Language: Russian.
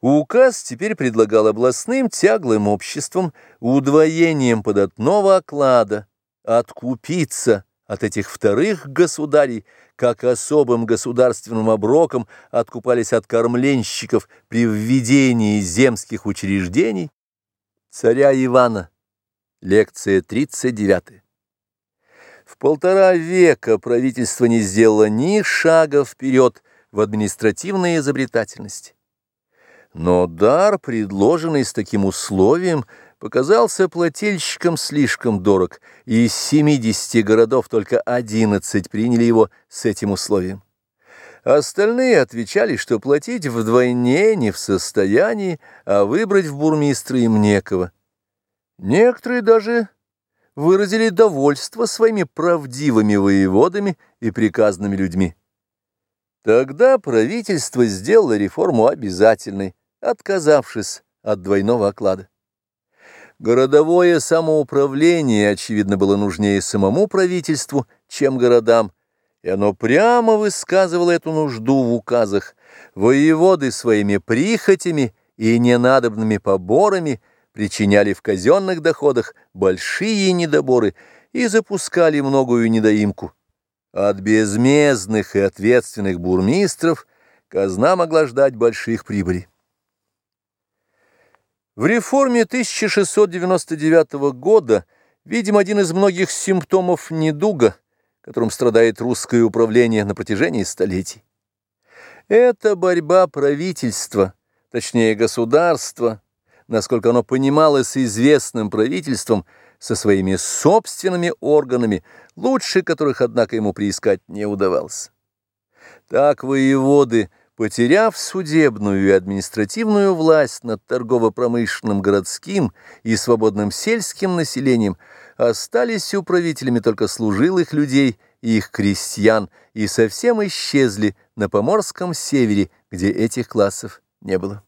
Указ теперь предлагал областным тяглым обществам удвоением податного оклада откупиться от этих вторых государей, как особым государственным оброком откупались от кормленщиков при введении земских учреждений царя Ивана. Лекция 39. В полтора века правительство не сделало ни шага вперед в административной изобретательности. Но дар, предложенный с таким условием, показался плательщикам слишком дорог, и из 70 городов только 11 приняли его с этим условием. Остальные отвечали, что платить вдвойне не в состоянии, а выбрать в бурмистры им некого. Некоторые даже выразили довольство своими правдивыми воеводами и приказными людьми. Тогда правительство сделало реформу обязательной, отказавшись от двойного оклада. Городовое самоуправление, очевидно, было нужнее самому правительству, чем городам, и оно прямо высказывало эту нужду в указах. Воеводы своими прихотями и ненадобными поборами причиняли в казенных доходах большие недоборы и запускали многую недоимку. От безмездных и ответственных бурмистров казна могла ждать больших прибылей. В реформе 1699 года видим один из многих симптомов недуга, которым страдает русское управление на протяжении столетий. Это борьба правительства, точнее государства, насколько оно понималось известным правительством, со своими собственными органами, лучше которых, однако, ему приискать не удавалось. Так воеводы – Потеряв судебную и административную власть над торгово-промышленным городским и свободным сельским населением, остались управителями только служилых людей и их крестьян и совсем исчезли на Поморском севере, где этих классов не было.